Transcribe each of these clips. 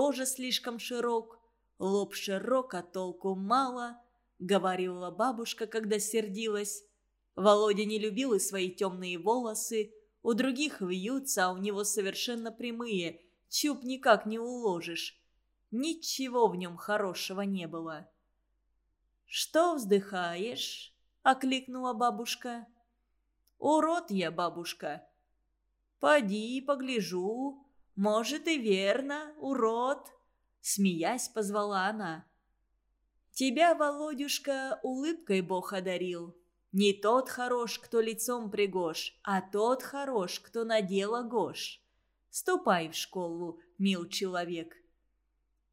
тоже слишком широк. Лоб широк, а толку мало, говорила бабушка, когда сердилась. Володя не любил и свои темные волосы. У других вьются, а у него совершенно прямые. Чуб никак не уложишь. Ничего в нем хорошего не было. «Что вздыхаешь?» — окликнула бабушка. «Урод я, бабушка». «Поди, погляжу. Может, и верно, урод», — смеясь позвала она. «Тебя, Володюшка, улыбкой Бог одарил. Не тот хорош, кто лицом пригож, а тот хорош, кто на дело гош. Ступай в школу, мил человек».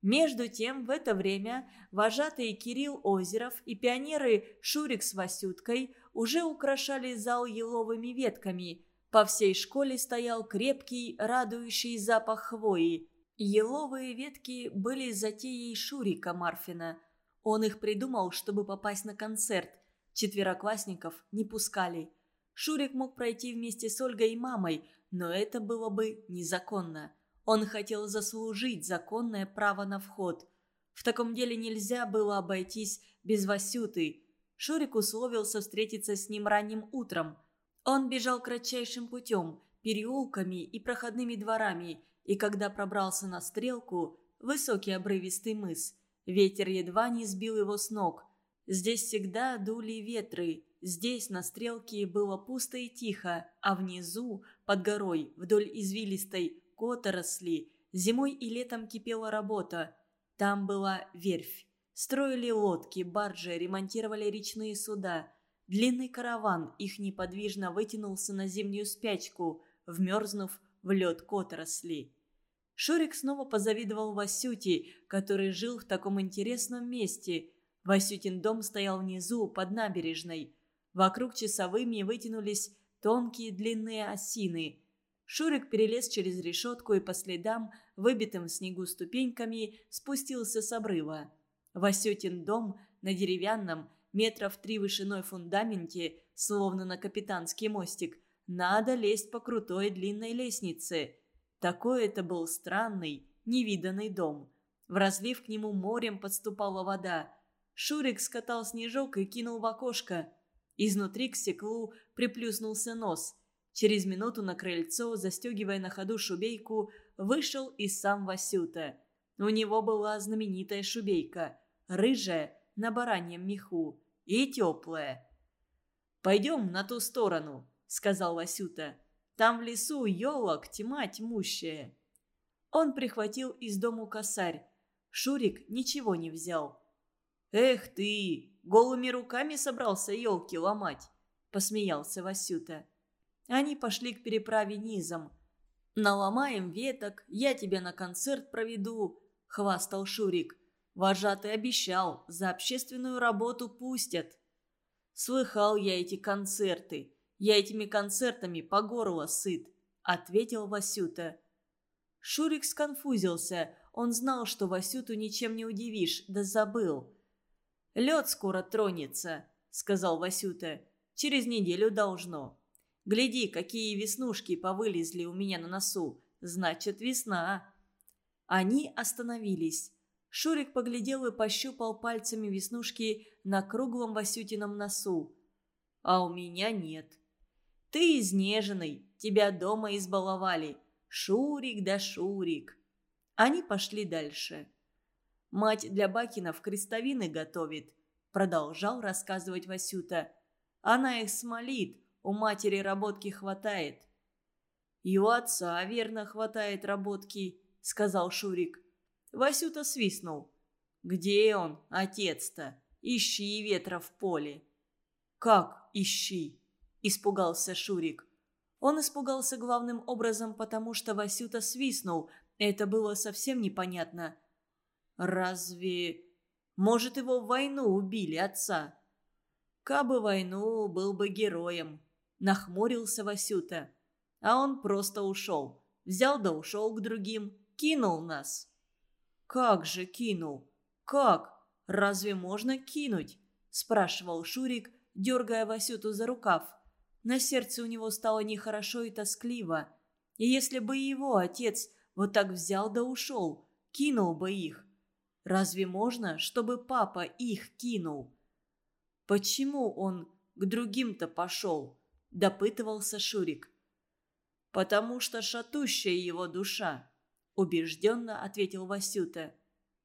Между тем, в это время вожатые Кирилл Озеров и пионеры Шурик с Васюткой уже украшали зал еловыми ветками. По всей школе стоял крепкий, радующий запах хвои. Еловые ветки были затеей Шурика Марфина. Он их придумал, чтобы попасть на концерт. Четвероклассников не пускали. Шурик мог пройти вместе с Ольгой и мамой, но это было бы незаконно. Он хотел заслужить законное право на вход. В таком деле нельзя было обойтись без Васюты. Шурик условился встретиться с ним ранним утром. Он бежал кратчайшим путем, переулками и проходными дворами, и когда пробрался на стрелку, высокий обрывистый мыс, ветер едва не сбил его с ног. Здесь всегда дули ветры, здесь на стрелке было пусто и тихо, а внизу, под горой, вдоль извилистой, кота росли, зимой и летом кипела работа. Там была верфь. Строили лодки, баржи, ремонтировали речные суда. Длинный караван их неподвижно вытянулся на зимнюю спячку, вмерзнув в лед которосли. Шурик снова позавидовал Васюте, который жил в таком интересном месте. Васютин дом стоял внизу, под набережной. Вокруг часовыми вытянулись тонкие длинные осины – Шурик перелез через решетку и по следам, выбитым в снегу ступеньками, спустился с обрыва. Васютин дом на деревянном, метров три вышиной фундаменте, словно на капитанский мостик, надо лезть по крутой длинной лестнице. Такой это был странный, невиданный дом. В разлив к нему морем подступала вода. Шурик скатал снежок и кинул в окошко. Изнутри к стеклу приплюснулся нос – Через минуту на крыльцо, застегивая на ходу шубейку, вышел и сам Васюта. У него была знаменитая шубейка, рыжая, на бараньем меху, и теплая. «Пойдем на ту сторону», — сказал Васюта. «Там в лесу елок тьма тьмущая». Он прихватил из дому косарь. Шурик ничего не взял. «Эх ты, голыми руками собрался елки ломать», — посмеялся Васюта. Они пошли к переправе низом. «Наломаем веток, я тебя на концерт проведу», — хвастал Шурик. «Вожатый обещал, за общественную работу пустят». «Слыхал я эти концерты. Я этими концертами по горло сыт», — ответил Васюта. Шурик сконфузился. Он знал, что Васюту ничем не удивишь, да забыл. «Лед скоро тронется», — сказал Васюта. «Через неделю должно». Гляди, какие веснушки повылезли у меня на носу. Значит, весна. Они остановились. Шурик поглядел и пощупал пальцами веснушки на круглом Васютином носу. А у меня нет. Ты изнеженный, тебя дома избаловали. Шурик да Шурик. Они пошли дальше. Мать для Бакинов крестовины готовит, продолжал рассказывать Васюта. Она их смолит, у матери работки хватает». «И у отца, верно, хватает работки», — сказал Шурик. Васюта свистнул. «Где он, отец-то? Ищи ветра в поле». «Как ищи?» – испугался Шурик. Он испугался главным образом, потому что Васюта свистнул. Это было совсем непонятно. «Разве... Может, его в войну убили, отца?» «Кабы войну, был бы героем», Нахмурился Васюта. А он просто ушел. Взял да ушел к другим. Кинул нас. «Как же кинул? Как? Разве можно кинуть?» Спрашивал Шурик, дергая Васюту за рукав. На сердце у него стало нехорошо и тоскливо. И если бы его отец вот так взял да ушел, кинул бы их. Разве можно, чтобы папа их кинул? Почему он к другим-то пошел? Допытывался Шурик. Потому что шатущая его душа, убежденно ответил Васюта.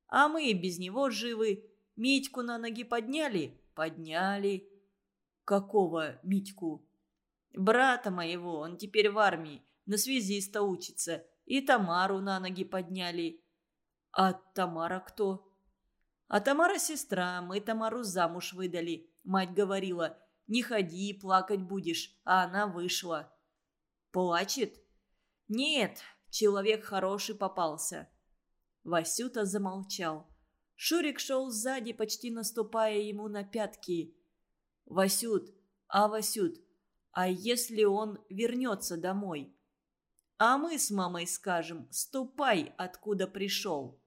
А мы и без него живы. Митьку на ноги подняли? Подняли. Какого Митьку? Брата моего, он теперь в армии, на связиста учится. И Тамару на ноги подняли. А Тамара кто? А Тамара сестра, мы Тамару замуж выдали. Мать говорила, не ходи, плакать будешь, а она вышла. Плачет? Нет, человек хороший попался. Васюта замолчал. Шурик шел сзади, почти наступая ему на пятки. «Васют, а Васют, а если он вернется домой?» «А мы с мамой скажем, ступай, откуда пришел».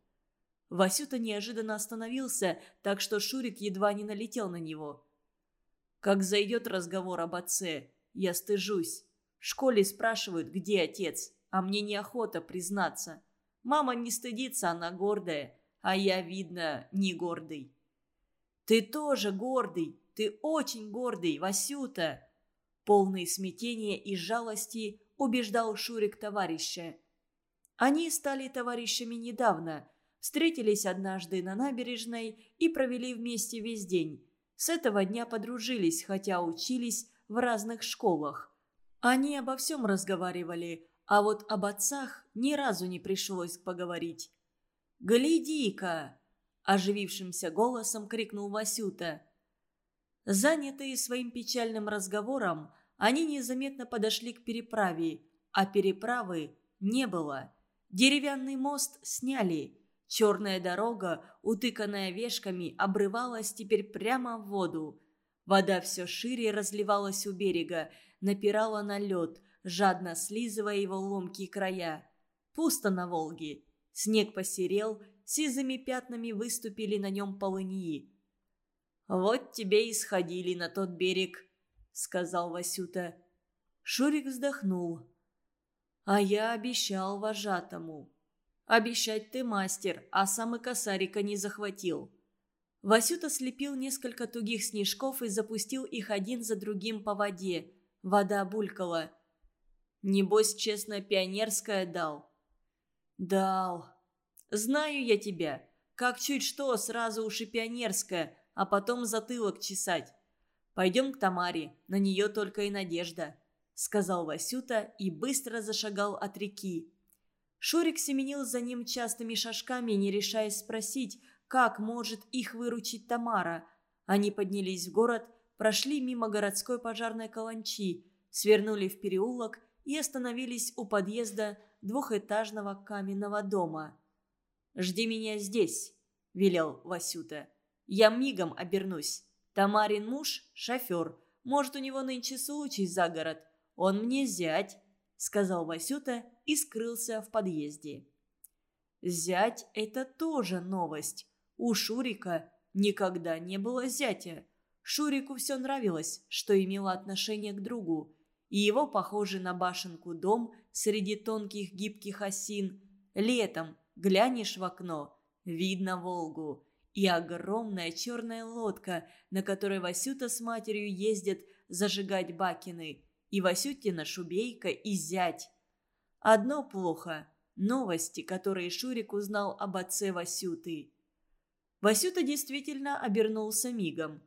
Васюта неожиданно остановился, так что Шурик едва не налетел на него. Как зайдет разговор об отце, я стыжусь. В школе спрашивают, где отец, а мне неохота признаться. Мама не стыдится, она гордая, а я, видно, не гордый. «Ты тоже гордый, ты очень гордый, Васюта!» Полный смятения и жалости убеждал Шурик товарища. Они стали товарищами недавно, встретились однажды на набережной и провели вместе весь день. С этого дня подружились, хотя учились в разных школах. Они обо всем разговаривали, а вот об отцах ни разу не пришлось поговорить. «Гляди-ка!» – оживившимся голосом крикнул Васюта. Занятые своим печальным разговором, они незаметно подошли к переправе, а переправы не было. Деревянный мост сняли. Черная дорога, утыканная вешками, обрывалась теперь прямо в воду. Вода все шире разливалась у берега, напирала на лед, жадно слизывая его ломкие края. Пусто на Волге. Снег посерел, сизыми пятнами выступили на нем полыньи. «Вот тебе и сходили на тот берег», сказал Васюта. Шурик вздохнул. «А я обещал вожатому». «Обещать ты мастер, а сам и косарика не захватил». Васюта слепил несколько тугих снежков и запустил их один за другим по воде. Вода булькала. «Небось, честно, пионерская дал?» «Дал. Знаю я тебя. Как чуть что, сразу уж и пионерская, а потом затылок чесать. Пойдем к Тамаре, на нее только и надежда», — сказал Васюта и быстро зашагал от реки. Шурик семенил за ним частыми шажками, не решаясь спросить, как может их выручить Тамара. Они поднялись в город, прошли мимо городской пожарной каланчи, свернули в переулок и остановились у подъезда двухэтажного каменного дома. «Жди меня здесь», — велел Васюта. «Я мигом обернусь». Тамарин муж – шофер. Может, у него нынче случай за город. Он мне зять», – сказал Васюта и скрылся в подъезде. Зять – это тоже новость. У Шурика никогда не было зятя. Шурику все нравилось, что имело отношение к другу. И его похожий на башенку дом среди тонких гибких осин. Летом глянешь в окно – видно Волгу и огромная черная лодка, на которой Васюта с матерью ездят зажигать бакины, и Васютина шубейка и зять. Одно плохо – новости, которые Шурик узнал об отце Васюты. Васюта действительно обернулся мигом.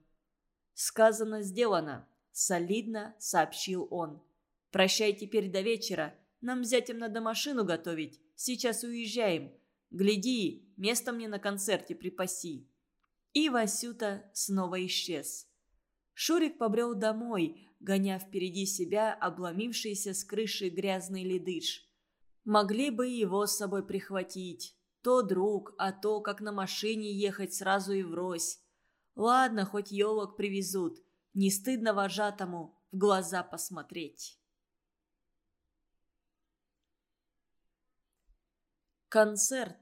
«Сказано, сделано», – солидно сообщил он. «Прощай теперь до вечера. Нам зятем надо машину готовить. Сейчас уезжаем. Гляди, место мне на концерте припаси». И Васюта снова исчез. Шурик побрел домой, гоня впереди себя обломившийся с крыши грязный ледыш. Могли бы его с собой прихватить. То друг, а то, как на машине ехать сразу и врозь. Ладно, хоть елок привезут. Не стыдно вожатому в глаза посмотреть. Концерт.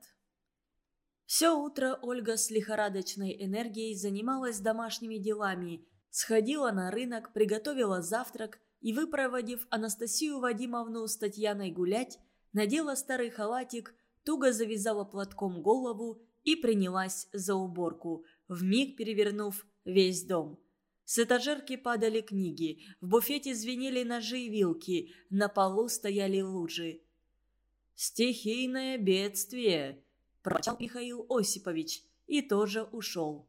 Все утро Ольга с лихорадочной энергией занималась домашними делами, сходила на рынок, приготовила завтрак и, выпроводив Анастасию Вадимовну с Татьяной гулять, надела старый халатик, туго завязала платком голову и принялась за уборку, вмиг перевернув весь дом. С этажерки падали книги, в буфете звенели ножи и вилки, на полу стояли лужи. «Стихийное бедствие», – проворчал Михаил Осипович и тоже ушел.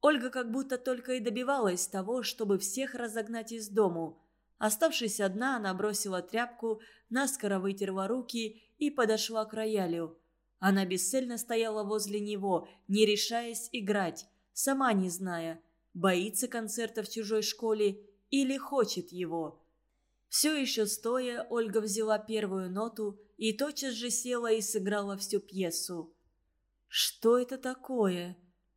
Ольга как будто только и добивалась того, чтобы всех разогнать из дому. Оставшись одна, она бросила тряпку, наскоро вытерла руки и подошла к роялю. Она бесцельно стояла возле него, не решаясь играть, сама не зная, боится концерта в чужой школе или хочет его. Все еще стоя, Ольга взяла первую ноту и тотчас же села и сыграла всю пьесу. «Что это такое?»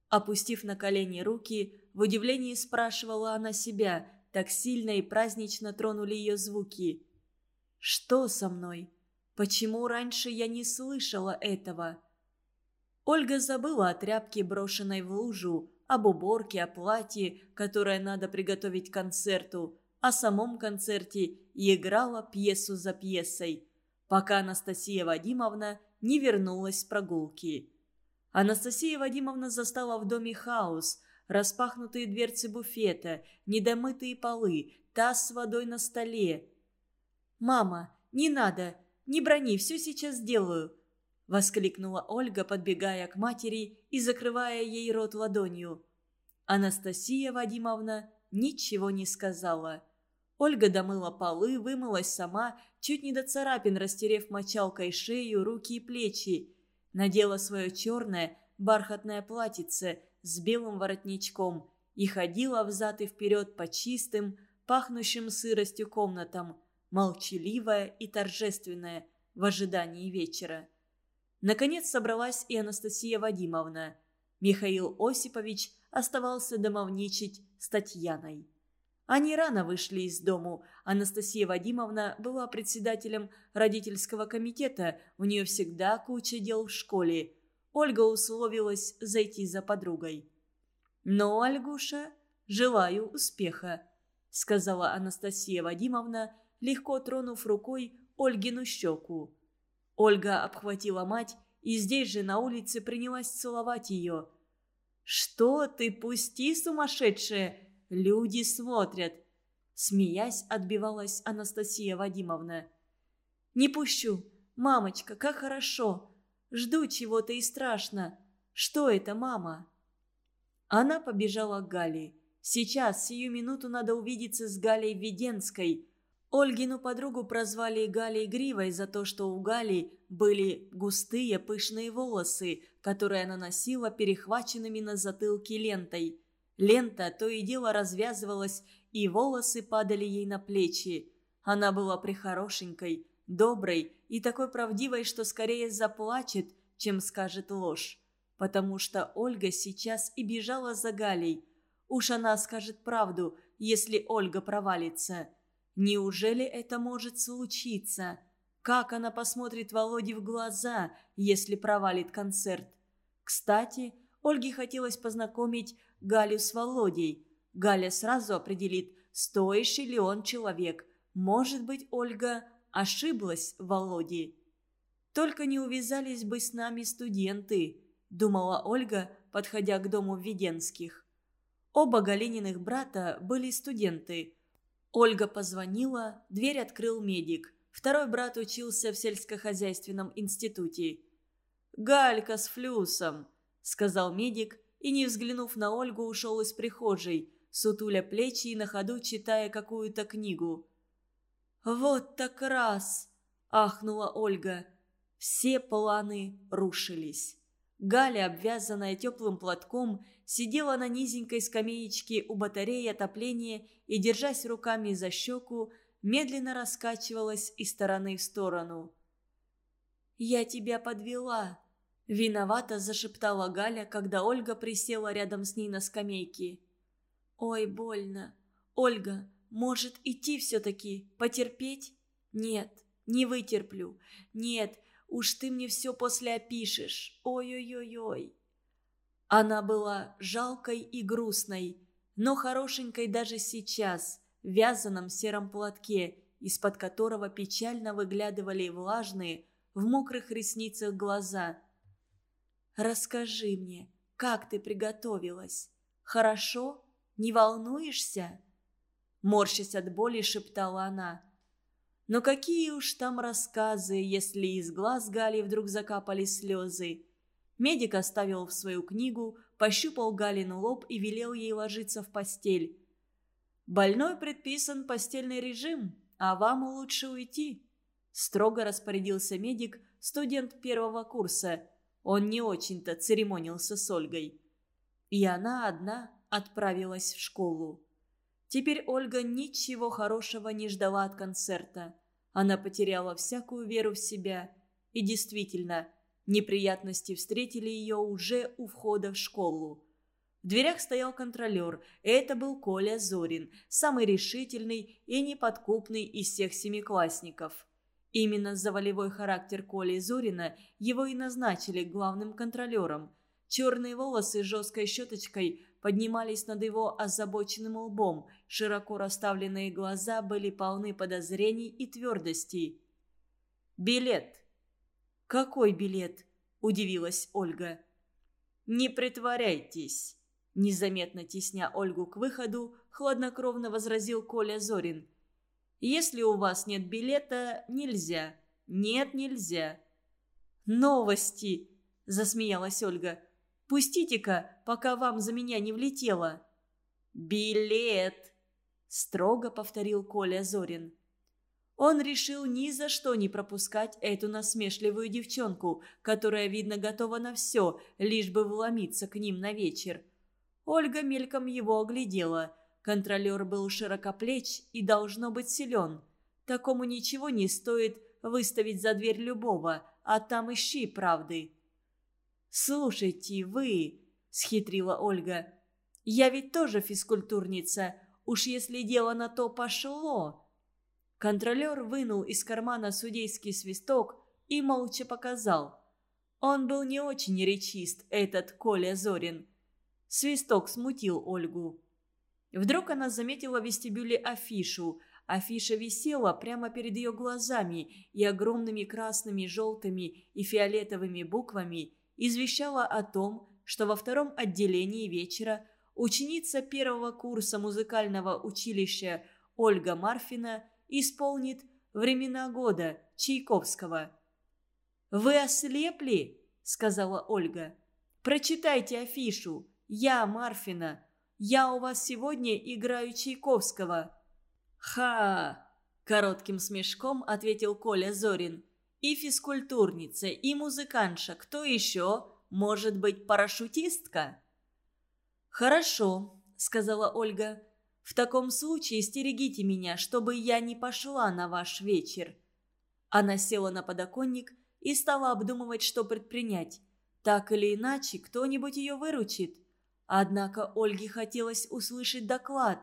Опустив на колени руки, в удивлении спрашивала она себя, так сильно и празднично тронули ее звуки. «Что со мной? Почему раньше я не слышала этого?» Ольга забыла о тряпке, брошенной в лужу, об уборке, о платье, которое надо приготовить к концерту, о самом концерте и играла пьесу за пьесой, пока Анастасия Вадимовна не вернулась с прогулки. Анастасия Вадимовна застала в доме хаос, распахнутые дверцы буфета, недомытые полы, таз с водой на столе. «Мама, не надо, не брони, все сейчас сделаю!» — воскликнула Ольга, подбегая к матери и закрывая ей рот ладонью. Анастасия Вадимовна ничего не сказала. Ольга домыла полы, вымылась сама, чуть не до царапин растерев мочалкой шею, руки и плечи надела свое черное бархатное платьице с белым воротничком и ходила взад и вперед по чистым, пахнущим сыростью комнатам, молчаливая и торжественная в ожидании вечера. Наконец собралась и Анастасия Вадимовна. Михаил Осипович оставался домовничать с Татьяной. Они рано вышли из дому. Анастасия Вадимовна была председателем родительского комитета, у нее всегда куча дел в школе. Ольга условилась зайти за подругой. «Ну, Ольгуша, желаю успеха», — сказала Анастасия Вадимовна, легко тронув рукой Ольгину щеку. Ольга обхватила мать и здесь же на улице принялась целовать ее. «Что ты, пусти, сумасшедшая!» Люди смотрят!» Смеясь, отбивалась Анастасия Вадимовна. «Не пущу! Мамочка, как хорошо! Жду чего-то и страшно! Что это, мама?» Она побежала к Гале. Сейчас, сию минуту, надо увидеться с Галей Веденской. Ольгину подругу прозвали Галей Гривой за то, что у Гали были густые пышные волосы, которые она носила перехваченными на затылке лентой. Лента то и дело развязывалась, и волосы падали ей на плечи. Она была прихорошенькой, доброй и такой правдивой, что скорее заплачет, чем скажет ложь. Потому что Ольга сейчас и бежала за Галей. Уж она скажет правду, если Ольга провалится. Неужели это может случиться? Как она посмотрит Володе в глаза, если провалит концерт? Кстати, Ольге хотелось познакомить Галю с Володей. Галя сразу определит, стоящий ли он человек. Может быть, Ольга ошиблась в Володе. «Только не увязались бы с нами студенты», – думала Ольга, подходя к дому Введенских. Оба Галининых брата были студенты. Ольга позвонила, дверь открыл медик. Второй брат учился в сельскохозяйственном институте. «Галька с флюсом», – сказал медик и, не взглянув на Ольгу, ушел из прихожей, сутуля плечи и на ходу читая какую-то книгу. «Вот так раз!» – ахнула Ольга. Все планы рушились. Галя, обвязанная теплым платком, сидела на низенькой скамеечке у батареи отопления и, держась руками за щеку, медленно раскачивалась из стороны в сторону. «Я тебя подвела», Виновато зашептала Галя, когда Ольга присела рядом с ней на скамейке. «Ой, больно. Ольга, может, идти все-таки? Потерпеть? Нет, не вытерплю. Нет, уж ты мне все после опишешь. Ой-ой-ой-ой». Она была жалкой и грустной, но хорошенькой даже сейчас, в вязаном сером платке, из-под которого печально выглядывали влажные, в мокрых ресницах глаза. «Расскажи мне, как ты приготовилась? Хорошо? Не волнуешься?» Морщась от боли, шептала она. Но какие уж там рассказы, если из глаз Гали вдруг закапали слезы. Медик оставил в свою книгу, пощупал Галину лоб и велел ей ложиться в постель. «Больной предписан постельный режим, а вам лучше уйти», – строго распорядился медик, студент первого курса. Он не очень-то церемонился с Ольгой. И она одна отправилась в школу. Теперь Ольга ничего хорошего не ждала от концерта. Она потеряла всякую веру в себя. И действительно, неприятности встретили ее уже у входа в школу. В дверях стоял контролер. Это был Коля Зорин, самый решительный и неподкупный из всех семиклассников. Именно за волевой характер Коли Зорина его и назначили главным контролером. Черные волосы с жесткой щеточкой поднимались над его озабоченным лбом, широко расставленные глаза были полны подозрений и твердости. «Билет!» «Какой билет?» – удивилась Ольга. «Не притворяйтесь!» Незаметно тесня Ольгу к выходу, хладнокровно возразил Коля Зорин. «Если у вас нет билета, нельзя. Нет, нельзя». «Новости!» – засмеялась Ольга. Пустите-ка, пока вам за меня не влетело». «Билет!» – строго повторил Коля Зорин. Он решил ни за что не пропускать эту насмешливую девчонку, которая, видно, готова на все, лишь бы вломиться к ним на вечер. Ольга мельком его оглядела. Контролер был широкоплеч и должно быть силен. Такому ничего не стоит выставить за дверь любого, а там ищи правды. «Слушайте, вы...» – схитрила Ольга. «Я ведь тоже физкультурница. Уж если дело на то пошло...» Контролер вынул из кармана судейский свисток и молча показал. Он был не очень речист, этот Коля Зорин. Свисток смутил Ольгу. Вдруг она заметила в вестибюле афишу. Афиша висела прямо перед ее глазами, и огромными красными, желтыми и фиолетовыми буквами – извещала о том, что во втором отделении вечера ученица первого курса музыкального училища Ольга Марфина исполнит «Времена года» Чайковского. «Вы ослепли?» – сказала Ольга. «Прочитайте афишу. Я Марфина. Я у вас сегодня играю Чайковского». «Ха!» – коротким смешком ответил Коля Зорин – и физкультурница, и музыкантша. Кто еще? Может быть, парашютистка?» «Хорошо», — сказала Ольга. «В таком случае стерегите меня, чтобы я не пошла на ваш вечер». Она села на подоконник и стала обдумывать, что предпринять. Так или иначе, кто-нибудь ее выручит. Однако Ольге хотелось услышать доклад.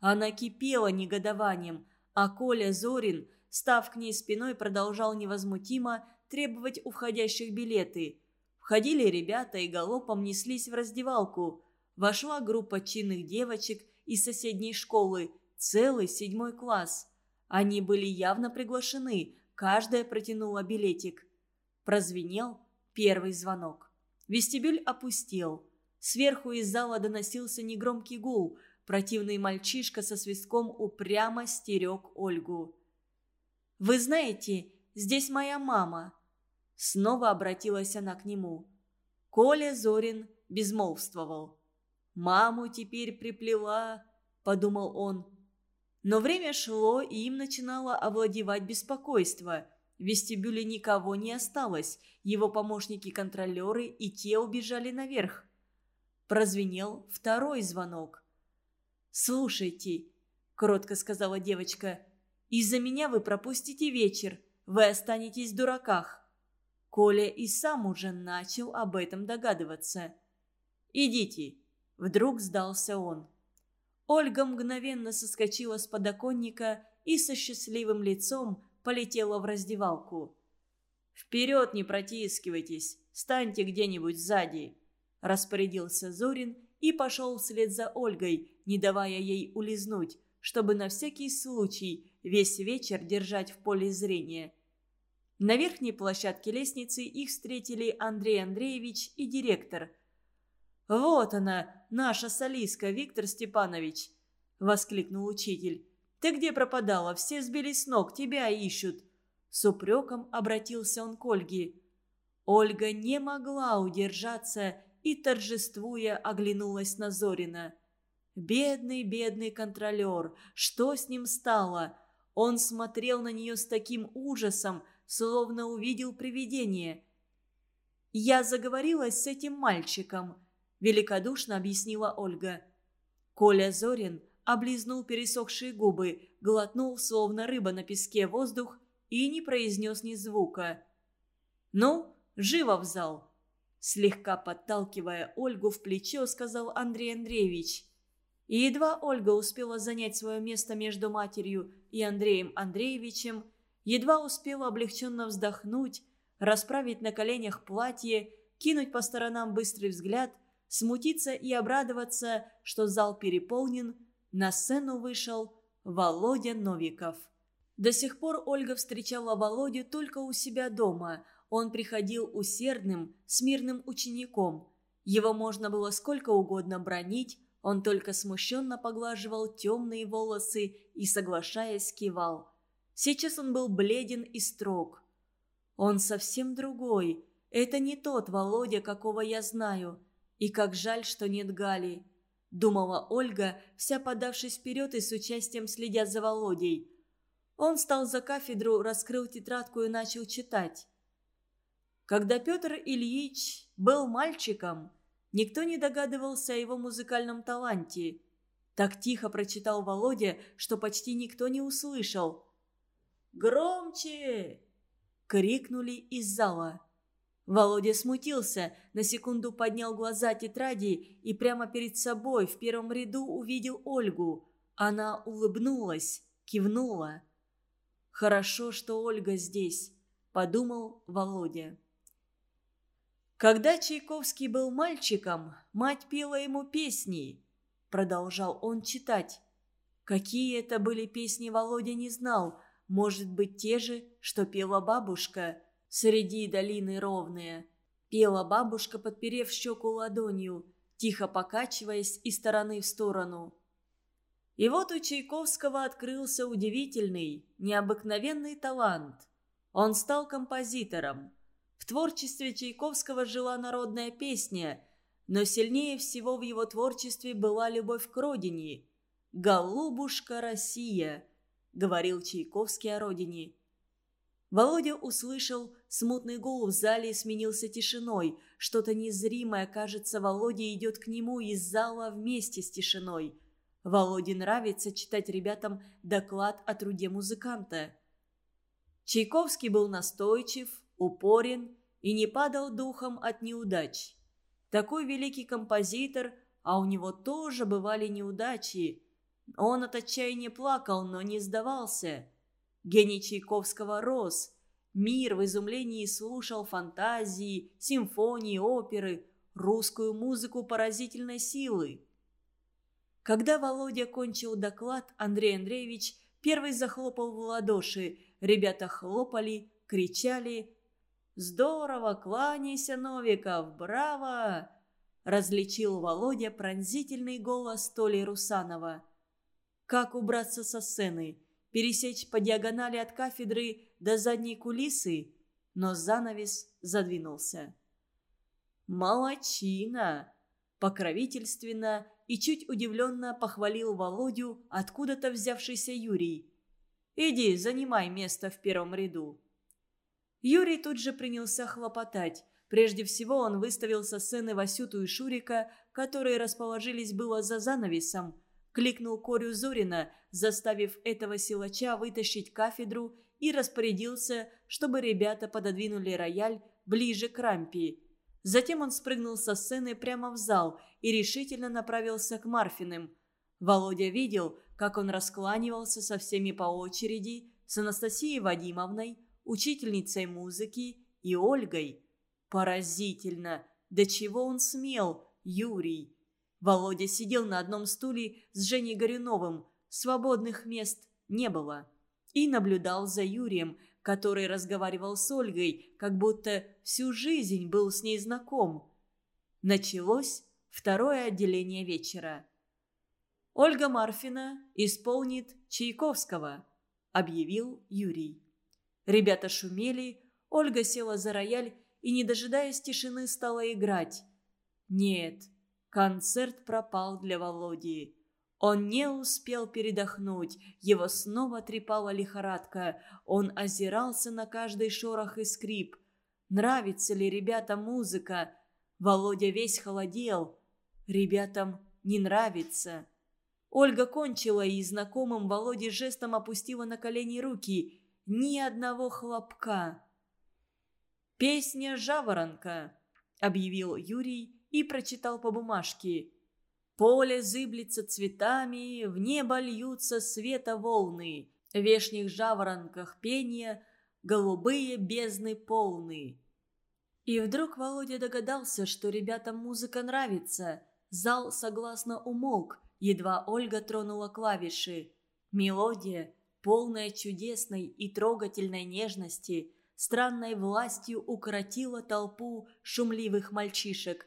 Она кипела негодованием, а Коля Зорин став к ней спиной, продолжал невозмутимо требовать у входящих билеты. Входили ребята и галопом неслись в раздевалку. Вошла группа чинных девочек из соседней школы, целый седьмой класс. Они были явно приглашены, каждая протянула билетик. Прозвенел первый звонок. Вестибюль опустел. Сверху из зала доносился негромкий гул. Противный мальчишка со свистком упрямо стерег Ольгу. «Вы знаете, здесь моя мама». Снова обратилась она к нему. Коля Зорин безмолвствовал. «Маму теперь приплела», — подумал он. Но время шло, и им начинало овладевать беспокойство. В вестибюле никого не осталось, его помощники-контролеры и те убежали наверх. Прозвенел второй звонок. «Слушайте», — кротко сказала девочка, — из-за меня вы пропустите вечер. Вы останетесь в дураках». Коля и сам уже начал об этом догадываться. «Идите», — вдруг сдался он. Ольга мгновенно соскочила с подоконника и со счастливым лицом полетела в раздевалку. «Вперед не протискивайтесь, станьте где-нибудь сзади», – распорядился Зорин и пошел вслед за Ольгой, не давая ей улизнуть, чтобы на всякий случай весь вечер держать в поле зрения. На верхней площадке лестницы их встретили Андрей Андреевич и директор. «Вот она, наша солистка, Виктор Степанович!» – воскликнул учитель. «Ты где пропадала? Все сбились с ног, тебя ищут!» С упреком обратился он к Ольге. Ольга не могла удержаться и, торжествуя, оглянулась на Зорина. Бедный, бедный контролер, что с ним стало? Он смотрел на нее с таким ужасом, словно увидел привидение. «Я заговорилась с этим мальчиком», – великодушно объяснила Ольга. Коля Зорин облизнул пересохшие губы, глотнул, словно рыба на песке, воздух и не произнес ни звука. «Ну, живо в зал!» Слегка подталкивая Ольгу в плечо, сказал Андрей Андреевич. И едва Ольга успела занять свое место между матерью и Андреем Андреевичем, едва успела облегченно вздохнуть, расправить на коленях платье, кинуть по сторонам быстрый взгляд, смутиться и обрадоваться, что зал переполнен, на сцену вышел Володя Новиков. До сих пор Ольга встречала Володю только у себя дома. Он приходил усердным, смирным учеником. Его можно было сколько угодно бронить, он только смущенно поглаживал темные волосы и, соглашаясь, кивал. Сейчас он был бледен и строг. «Он совсем другой. Это не тот Володя, какого я знаю. И как жаль, что нет Гали», — думала Ольга, вся подавшись вперед и с участием следя за Володей. Он встал за кафедру, раскрыл тетрадку и начал читать. Когда Петр Ильич был мальчиком, Никто не догадывался о его музыкальном таланте. Так тихо прочитал Володя, что почти никто не услышал. «Громче!» — крикнули из зала. Володя смутился, на секунду поднял глаза тетради и прямо перед собой в первом ряду увидел Ольгу. Она улыбнулась, кивнула. «Хорошо, что Ольга здесь», — подумал Володя. Когда Чайковский был мальчиком, мать пела ему песни. Продолжал он читать. Какие это были песни, Володя не знал. Может быть, те же, что пела бабушка. «Среди долины ровные». Пела бабушка, подперев щеку ладонью, тихо покачиваясь из стороны в сторону. И вот у Чайковского открылся удивительный, необыкновенный талант. Он стал композитором. В творчестве Чайковского жила народная песня, но сильнее всего в его творчестве была любовь к родине. «Голубушка Россия», — говорил Чайковский о родине. Володя услышал смутный гул в зале и сменился тишиной. Что-то незримое, кажется, Володя идет к нему из зала вместе с тишиной. Володе нравится читать ребятам доклад о труде музыканта. Чайковский был настойчив, упорен и не падал духом от неудач. Такой великий композитор, а у него тоже бывали неудачи. Он от отчаяния плакал, но не сдавался. Гений Чайковского рос. Мир в изумлении слушал фантазии, симфонии, оперы, русскую музыку поразительной силы. Когда Володя кончил доклад, Андрей Андреевич первый захлопал в ладоши. Ребята хлопали, кричали, «Здорово! Кланяйся, Новиков! Браво!» Различил Володя пронзительный голос Толи Русанова. Как убраться со сцены? Пересечь по диагонали от кафедры до задней кулисы? Но занавес задвинулся. «Молодчина!» Покровительственно и чуть удивленно похвалил Володю откуда-то взявшийся Юрий. «Иди, занимай место в первом ряду». Юрий тут же принялся хлопотать. Прежде всего он выставил со сцены Васюту и Шурика, которые расположились было за занавесом. Кликнул Корю Зорина, заставив этого силача вытащить кафедру и распорядился, чтобы ребята пододвинули рояль ближе к рампе. Затем он спрыгнул со сцены прямо в зал и решительно направился к Марфиным. Володя видел, как он раскланивался со всеми по очереди, с Анастасией Вадимовной, учительницей музыки и Ольгой. Поразительно, до чего он смел, Юрий. Володя сидел на одном стуле с Женей Горюновым, свободных мест не было. И наблюдал за Юрием, который разговаривал с Ольгой, как будто всю жизнь был с ней знаком. Началось второе отделение вечера. «Ольга Марфина исполнит Чайковского», – объявил Юрий. Ребята шумели, Ольга села за рояль и, не дожидаясь тишины, стала играть. Нет, концерт пропал для Володи. Он не успел передохнуть, его снова трепала лихорадка. Он озирался на каждый шорох и скрип. Нравится ли ребятам музыка? Володя весь холодел. Ребятам не нравится. Ольга кончила и знакомым Володе жестом опустила на колени руки. Ни одного хлопка. «Песня «Жаворонка», — объявил Юрий и прочитал по бумажке. «Поле зыблется цветами, в небо льются света волны, в вешних жаворонках пения, голубые бездны полны». И вдруг Володя догадался, что ребятам музыка нравится. Зал согласно умолк, едва Ольга тронула клавиши. Мелодия, полная чудесной и трогательной нежности, странной властью укоротила толпу шумливых мальчишек.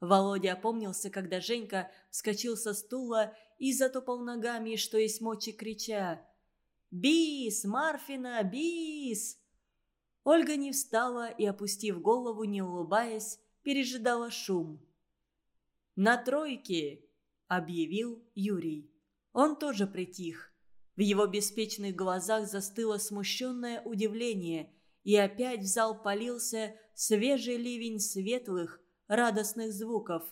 Володя опомнился, когда Женька вскочил со стула и затопал ногами, что есть мочи, крича «Бис! Марфина! Бис!» Ольга не встала и, опустив голову, не улыбаясь, пережидала шум. «На тройке!» – объявил Юрий. Он тоже притих. В его беспечных глазах застыло смущенное удивление, и опять в зал полился свежий ливень светлых, радостных звуков.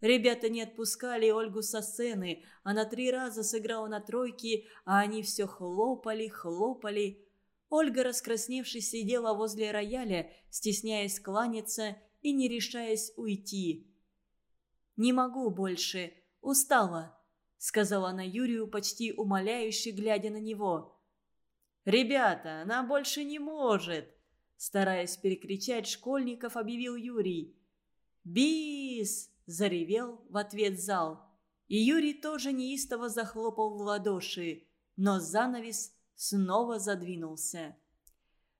Ребята не отпускали Ольгу со сцены, она три раза сыграла на тройке, а они все хлопали, хлопали. Ольга, раскрасневшись, сидела возле рояля, стесняясь кланяться и не решаясь уйти. «Не могу больше», Устала», — сказала она Юрию, почти умоляюще, глядя на него. «Ребята, она больше не может!» Стараясь перекричать школьников, объявил Юрий. «Бис!» – заревел в ответ зал. И Юрий тоже неистово захлопал в ладоши, но занавес снова задвинулся.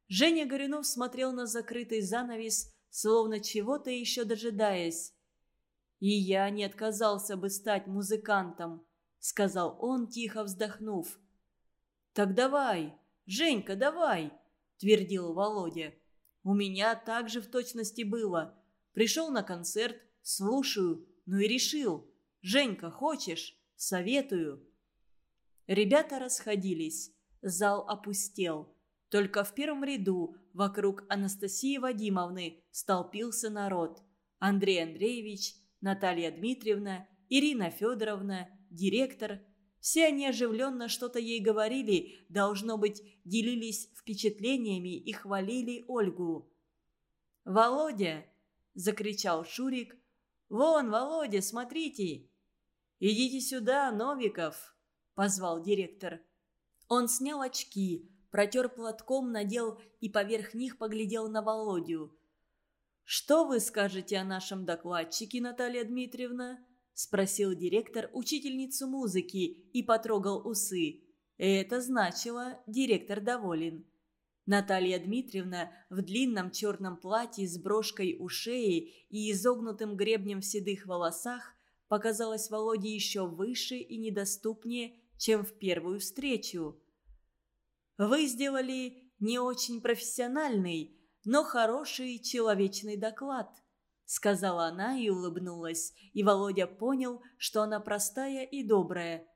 Женя Горюнов смотрел на закрытый занавес, словно чего-то еще дожидаясь. «И я не отказался бы стать музыкантом», — сказал он, тихо вздохнув. «Так давай, Женька, давай», — твердил Володя. «У меня так же в точности было. Пришел на концерт, слушаю, ну и решил. Женька, хочешь? Советую». Ребята расходились. Зал опустел. Только в первом ряду вокруг Анастасии Вадимовны столпился народ. Андрей Андреевич, Наталья Дмитриевна, Ирина Федоровна, директор. Все они оживленно что-то ей говорили, должно быть, делились впечатлениями и хвалили Ольгу. «Володя!» – закричал Шурик. «Вон, Володя, смотрите!» «Идите сюда, Новиков!» – позвал директор. Он снял очки, протер платком, надел и поверх них поглядел на Володю. «Что вы скажете о нашем докладчике, Наталья Дмитриевна?» – спросил директор учительницу музыки и потрогал усы. Это значило «директор доволен». Наталья Дмитриевна в длинном черном платье с брошкой у шеи и изогнутым гребнем в седых волосах показалась Володе еще выше и недоступнее, чем в первую встречу. «Вы сделали не очень профессиональный, но хороший человечный доклад», — сказала она и улыбнулась, и Володя понял, что она простая и добрая.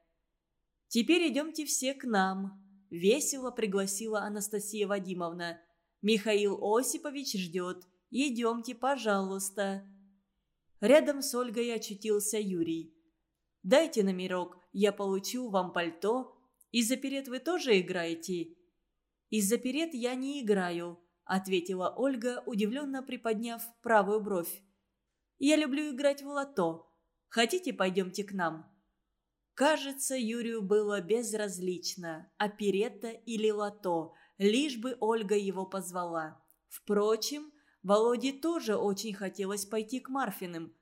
«Теперь идемте все к нам», — весело пригласила Анастасия Вадимовна. «Михаил Осипович ждет. Идемте, пожалуйста». Рядом с Ольгой очутился Юрий. «Дайте номерок, я получу вам пальто. Из-за перед вы тоже играете?» «Из-за перед я не играю», ответила Ольга, удивленно приподняв правую бровь. «Я люблю играть в лото. Хотите, пойдемте к нам?» Кажется, Юрию было безразлично, оперетта или лото, лишь бы Ольга его позвала. Впрочем, Володе тоже очень хотелось пойти к Марфиным.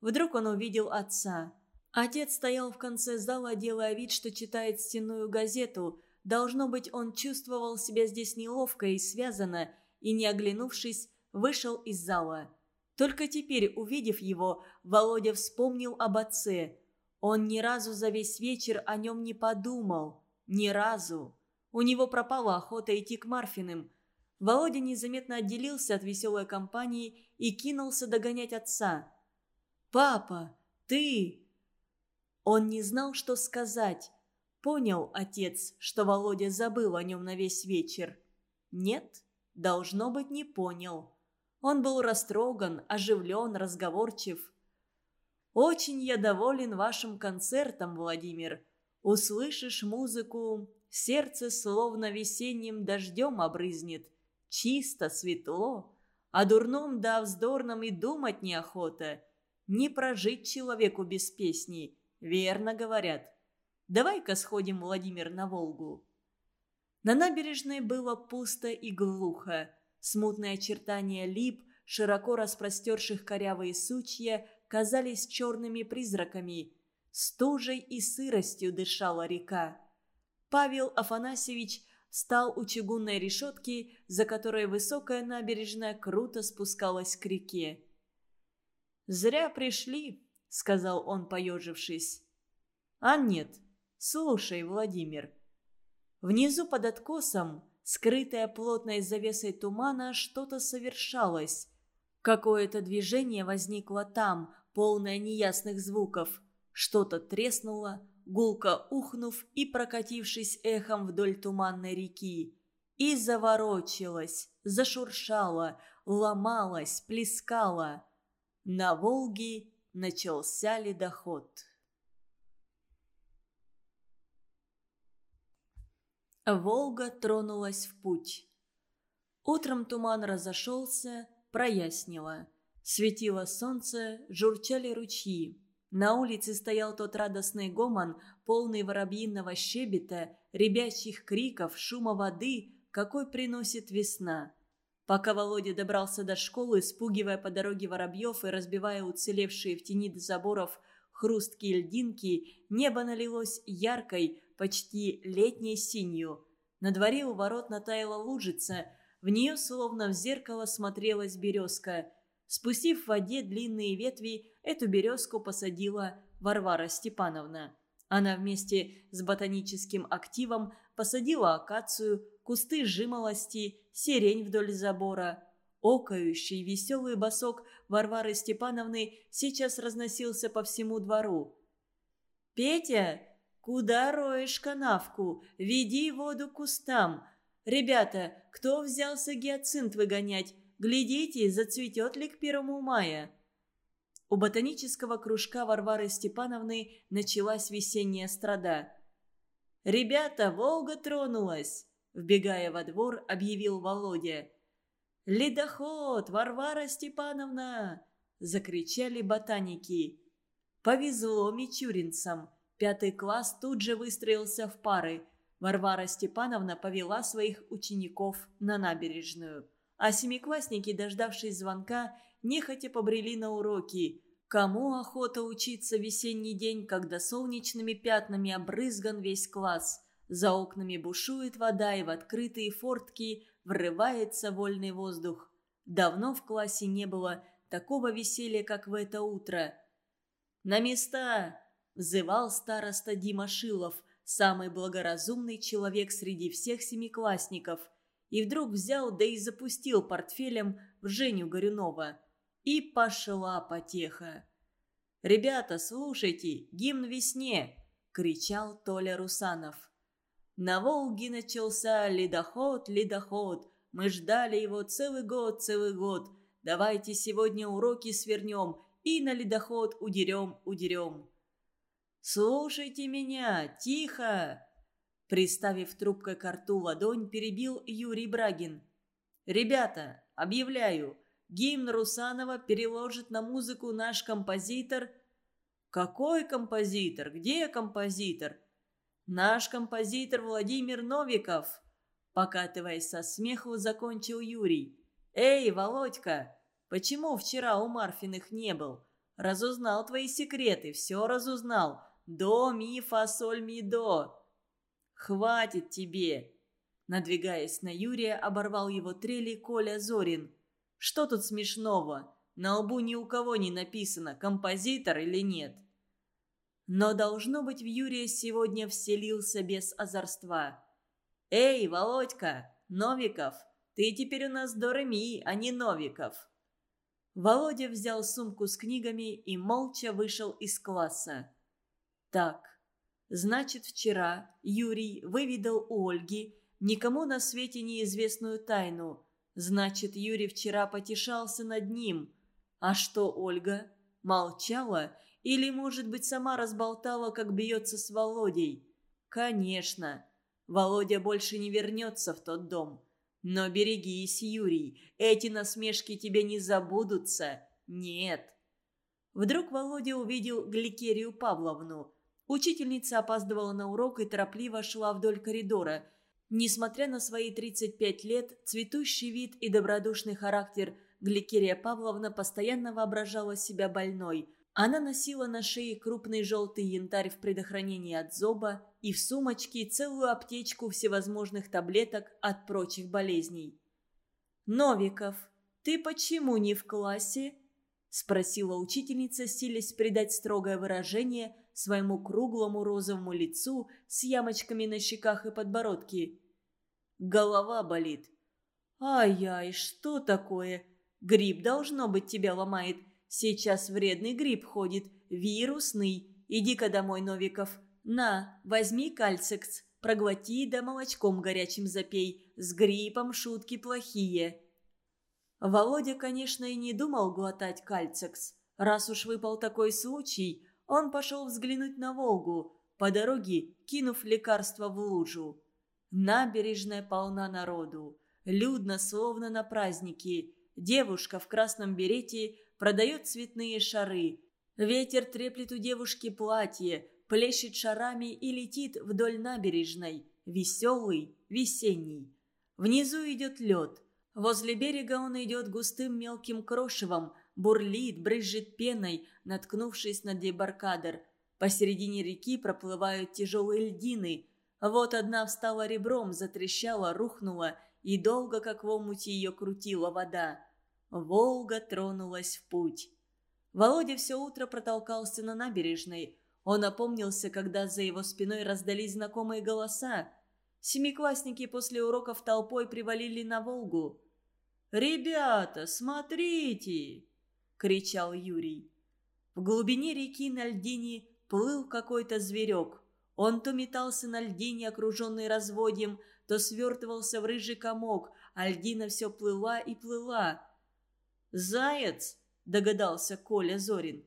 Вдруг он увидел отца. Отец стоял в конце зала, делая вид, что читает стенную газету, Должно быть, он чувствовал себя здесь неловко и связанно, и, не оглянувшись, вышел из зала. Только теперь, увидев его, Володя вспомнил об отце. Он ни разу за весь вечер о нем не подумал. Ни разу. У него пропала охота идти к Марфиным. Володя незаметно отделился от веселой компании и кинулся догонять отца. «Папа, ты...» Он не знал, что сказать. Понял отец, что Володя забыл о нем на весь вечер. Нет, должно быть, не понял. Он был растроган, оживлен, разговорчив. «Очень я доволен вашим концертом, Владимир. Услышишь музыку, сердце словно весенним дождем обрызнет. Чисто, светло. О дурном да вздорном и думать неохота. Не прожить человеку без песни, верно говорят. Давай-ка сходим, Владимир, на Волгу». На набережной было пусто и глухо. Смутные очертания лип, широко распростерших корявые сучья, казались черными призраками. Стужей и сыростью дышала река. Павел Афанасьевич стал у чугунной решетки, за которой высокая набережная круто спускалась к реке. «Зря пришли», — сказал он, поежившись. «А нет, слушай, Владимир». Внизу под откосом, скрытая плотной завесой тумана, что-то совершалось. Какое-то движение возникло там, полное неясных звуков. Что-то треснуло, гулко ухнув и прокатившись эхом вдоль туманной реки. И заворочилась, зашуршала, ломалась, плескала. На Волге начался ледоход. Волга тронулась в путь. Утром туман разошелся, прояснило. Светило солнце, журчали ручьи. На улице стоял тот радостный гомон, полный воробьиного щебета, ребячьих криков, шума воды, какой приносит весна. Пока Володя добрался до школы, спугивая по дороге воробьев и разбивая уцелевшие в тени заборов хрусткие льдинки, небо налилось яркой, почти летней синью. На дворе у ворот натаяла лужица, в нее словно в зеркало смотрелась березка. Спустив в воде длинные ветви, эту березку посадила Варвара Степановна. Она вместе с ботаническим активом посадила акацию, кусты жимолости, сирень вдоль забора. Окающий веселый босок Варвары Степановны сейчас разносился по всему двору. «Петя, куда роешь канавку? Веди воду к кустам. «Ребята, кто взялся гиацинт выгонять? Глядите, зацветет ли к первому мая?» У ботанического кружка Варвары Степановны началась весенняя страда. «Ребята, Волга тронулась!» – вбегая во двор, объявил Володя. «Ледоход, Варвара Степановна!» – закричали ботаники. Повезло мичуринцам. Пятый класс тут же выстроился в пары. Варвара Степановна повела своих учеников на набережную. А семиклассники, дождавшись звонка, нехотя побрели на уроки. Кому охота учиться весенний день, когда солнечными пятнами обрызган весь класс? За окнами бушует вода, и в открытые фортки врывается вольный воздух. Давно в классе не было такого веселья, как в это утро. «На места!» – взывал староста Дима Шилов – самый благоразумный человек среди всех семиклассников, и вдруг взял да и запустил портфелем в Женю Горюнова. И пошла потеха. «Ребята, слушайте, гимн весне!» – кричал Толя Русанов. На Волге начался ледоход, ледоход. Мы ждали его целый год, целый год. Давайте сегодня уроки свернем и на ледоход удерем, удерем. «Слушайте меня! Тихо!» Приставив трубкой к рту ладонь, перебил Юрий Брагин. «Ребята, объявляю, гимн Русанова переложит на музыку наш композитор...» «Какой композитор? Где композитор?» «Наш композитор Владимир Новиков!» Покатываясь со смеху, закончил Юрий. «Эй, Володька, почему вчера у Марфиных не был? Разузнал твои секреты, все разузнал. До, ми, фа, соль, ми, до. «Хватит тебе!» Надвигаясь на Юрия, оборвал его трели Коля Зорин. «Что тут смешного? На лбу ни у кого не написано, композитор или нет». Но, должно быть, в Юрия сегодня вселился без озорства. «Эй, Володька! Новиков! Ты теперь у нас Дореми, а не Новиков!» Володя взял сумку с книгами и молча вышел из класса. «Так, значит, вчера Юрий выведал у Ольги никому на свете неизвестную тайну. Значит, Юрий вчера потешался над ним. А что Ольга? Молчала или, может быть, сама разболтала, как бьется с Володей? Конечно, Володя больше не вернется в тот дом. Но берегись, Юрий, эти насмешки тебе не забудутся. Нет. Вдруг Володя увидел Гликерию Павловну. Учительница опаздывала на урок и торопливо шла вдоль коридора – Несмотря на свои 35 лет, цветущий вид и добродушный характер, Гликерия Павловна постоянно воображала себя больной. Она носила на шее крупный желтый янтарь в предохранении от зоба и в сумочке целую аптечку всевозможных таблеток от прочих болезней. «Новиков, ты почему не в классе?» – спросила учительница, силясь придать строгое выражение своему круглому розовому лицу с ямочками на щеках и подбородке. Голова болит. «Ай-яй, что такое? Грипп, должно быть, тебя ломает. Сейчас вредный грипп ходит, вирусный. Иди-ка домой, Новиков. На, возьми кальцикс, проглоти да молочком горячим запей. С гриппом шутки плохие». Володя, конечно, и не думал глотать кальцикс. Раз уж выпал такой случай, он пошел взглянуть на Волгу, по дороге кинув лекарство в лужу. Набережная полна народу. Людно, словно на празднике. Девушка в красном берете продает цветные шары. Ветер треплет у девушки платье, плещет шарами и летит вдоль набережной. Веселый, весенний. Внизу идет лед. Возле берега он идет густым мелким крошевом, бурлит, брызжет пеной, наткнувшись на дебаркадер. Посередине реки проплывают тяжелые льдины – вот одна встала ребром, затрещала, рухнула, и долго, как в омуте, ее крутила вода. Волга тронулась в путь. Володя все утро протолкался на набережной. Он опомнился, когда за его спиной раздались знакомые голоса. Семиклассники после уроков толпой привалили на Волгу. «Ребята, смотрите!» — кричал Юрий. В глубине реки на льдине плыл какой-то зверек. Он то метался на льдине, окруженный разводьем, то свертывался в рыжий комок, а льдина все плыла и плыла. «Заяц!» – догадался Коля Зорин.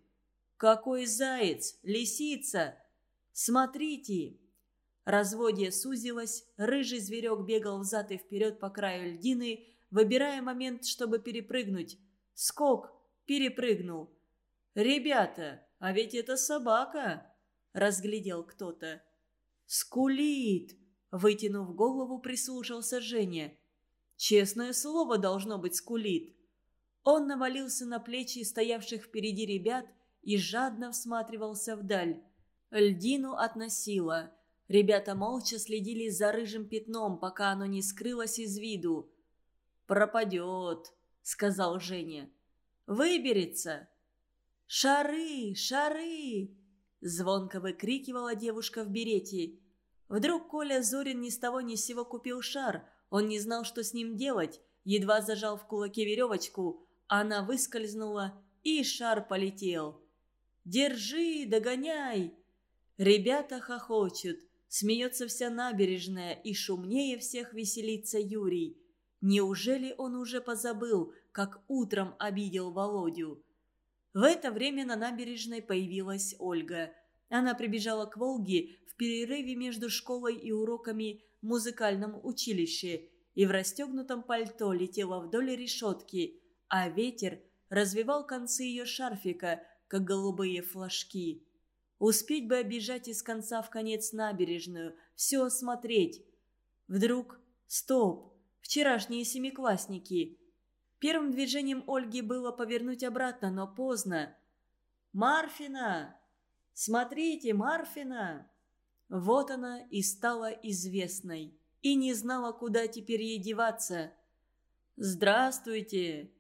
«Какой заяц? Лисица! Смотрите!» Разводье сузилось, рыжий зверек бегал взад и вперед по краю льдины, выбирая момент, чтобы перепрыгнуть. Скок! Перепрыгнул. «Ребята, а ведь это собака!» разглядел кто-то. «Скулит!» – вытянув голову, прислушался Женя. «Честное слово должно быть скулит!» Он навалился на плечи стоявших впереди ребят и жадно всматривался вдаль. Льдину относило. Ребята молча следили за рыжим пятном, пока оно не скрылось из виду. «Пропадет», — сказал Женя. «Выберется». «Шары! Шары!» Звонко выкрикивала девушка в берете. Вдруг Коля Зорин ни с того ни с сего купил шар. Он не знал, что с ним делать. Едва зажал в кулаке веревочку. Она выскользнула, и шар полетел. «Держи, догоняй!» Ребята хохочут. Смеется вся набережная, и шумнее всех веселится Юрий. Неужели он уже позабыл, как утром обидел Володю? В это время на набережной появилась Ольга. Она прибежала к Волге в перерыве между школой и уроками в музыкальном училище и в расстегнутом пальто летела вдоль решетки, а ветер развивал концы ее шарфика, как голубые флажки. Успеть бы обижать из конца в конец набережную, все осмотреть. Вдруг «Стоп! Вчерашние семиклассники!» Первым движением Ольги было повернуть обратно, но поздно. «Марфина! Смотрите, Марфина!» Вот она и стала известной, и не знала, куда теперь ей деваться. «Здравствуйте!»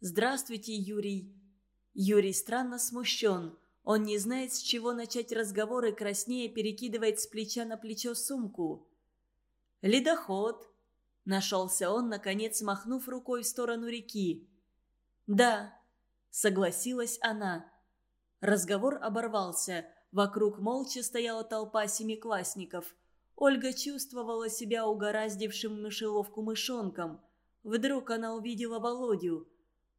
«Здравствуйте, Юрий!» Юрий странно смущен. Он не знает, с чего начать разговор и краснее перекидывает с плеча на плечо сумку. «Ледоход!» Нашелся он, наконец, махнув рукой в сторону реки. «Да», — согласилась она. Разговор оборвался. Вокруг молча стояла толпа семиклассников. Ольга чувствовала себя угораздившим мышеловку мышонком. Вдруг она увидела Володю.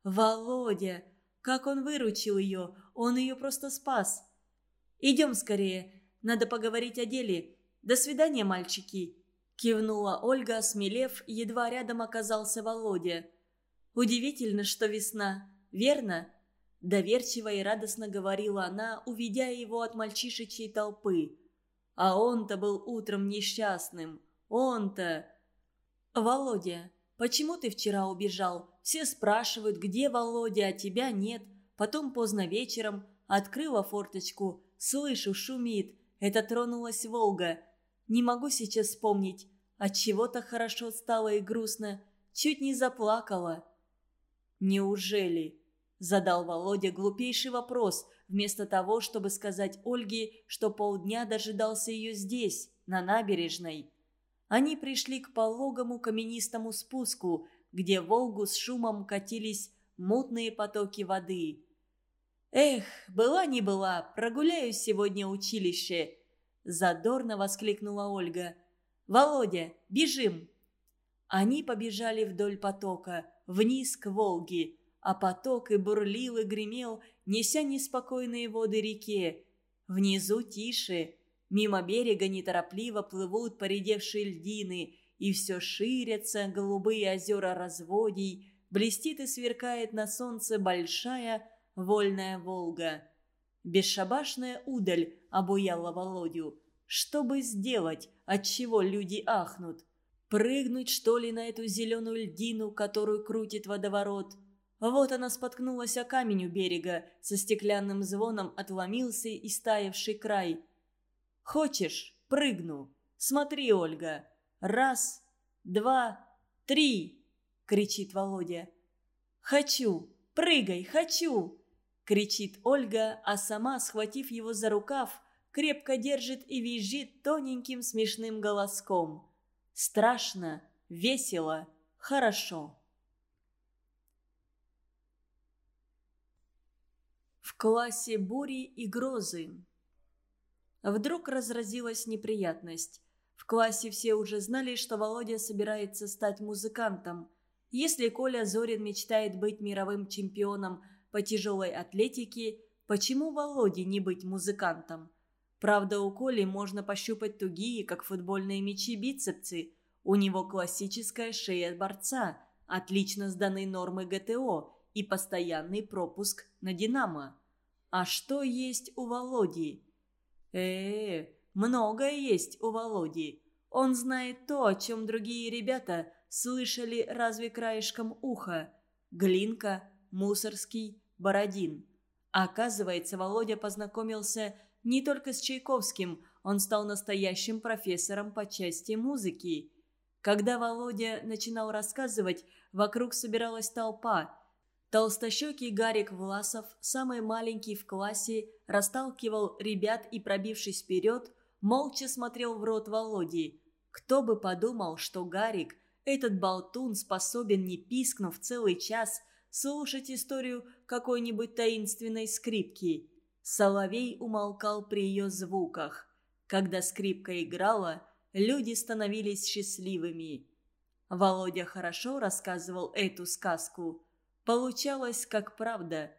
«Володя! Как он выручил ее! Он ее просто спас!» «Идем скорее. Надо поговорить о деле. До свидания, мальчики!» Кивнула Ольга, смелев, едва рядом оказался Володя. «Удивительно, что весна, верно?» Доверчиво и радостно говорила она, увидя его от мальчишечьей толпы. А он-то был утром несчастным. Он-то... «Володя, почему ты вчера убежал? Все спрашивают, где Володя, а тебя нет. Потом поздно вечером открыла форточку. Слышу, шумит. Это тронулась Волга. Не могу сейчас вспомнить. От чего-то хорошо стало и грустно. Чуть не заплакала. Неужели? Задал Володя глупейший вопрос, вместо того, чтобы сказать Ольге, что полдня дожидался ее здесь, на набережной. Они пришли к пологому каменистому спуску, где Волгу с шумом катились мутные потоки воды. «Эх, была не была, прогуляюсь сегодня училище!» Задорно воскликнула Ольга. «Володя, бежим!» Они побежали вдоль потока, вниз к Волге, а поток и бурлил и гремел, неся неспокойные воды реке. Внизу тише, мимо берега неторопливо плывут поредевшие льдины, и все ширятся голубые озера разводий, блестит и сверкает на солнце большая вольная Волга. Бесшабашная удаль обуяла Володю. Что бы сделать, от чего люди ахнут? Прыгнуть, что ли, на эту зеленую льдину, которую крутит водоворот? Вот она споткнулась о камень у берега, со стеклянным звоном отломился и стаявший край. «Хочешь, прыгну? Смотри, Ольга. Раз, два, три!» — кричит Володя. «Хочу! Прыгай, хочу!» — кричит Ольга, а сама, схватив его за рукав, крепко держит и визжит тоненьким смешным голоском. Страшно, весело, хорошо. В классе бури и грозы. Вдруг разразилась неприятность. В классе все уже знали, что Володя собирается стать музыкантом. Если Коля Зорин мечтает быть мировым чемпионом по тяжелой атлетике, почему Володе не быть музыкантом? Правда, у Коли можно пощупать тугие, как футбольные мячи, бицепсы. У него классическая шея борца, отлично сданы нормы ГТО и постоянный пропуск на «Динамо». А что есть у Володи? э, -э многое есть у Володи. Он знает то, о чем другие ребята слышали разве краешком уха. Глинка, Мусорский, Бородин. Оказывается, Володя познакомился не только с Чайковским, он стал настоящим профессором по части музыки. Когда Володя начинал рассказывать, вокруг собиралась толпа. Толстощекий Гарик Власов, самый маленький в классе, расталкивал ребят и, пробившись вперед, молча смотрел в рот Володи. Кто бы подумал, что Гарик, этот болтун, способен, не пискнув целый час, слушать историю какой-нибудь таинственной скрипки. Соловей умолкал при ее звуках. Когда скрипка играла, люди становились счастливыми. Володя хорошо рассказывал эту сказку. Получалось, как правда.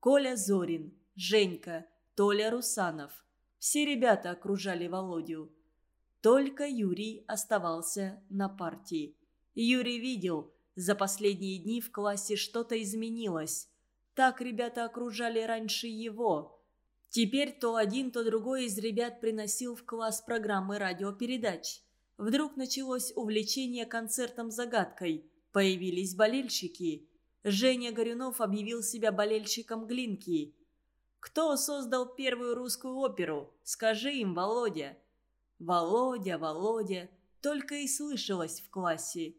Коля Зорин, Женька, Толя Русанов. Все ребята окружали Володю. Только Юрий оставался на партии. Юрий видел, за последние дни в классе что-то изменилось. Так ребята окружали раньше его. Теперь то один, то другой из ребят приносил в класс программы радиопередач. Вдруг началось увлечение концертом-загадкой. Появились болельщики. Женя Горюнов объявил себя болельщиком Глинки. «Кто создал первую русскую оперу? Скажи им, Володя!» Володя, Володя, только и слышалось в классе.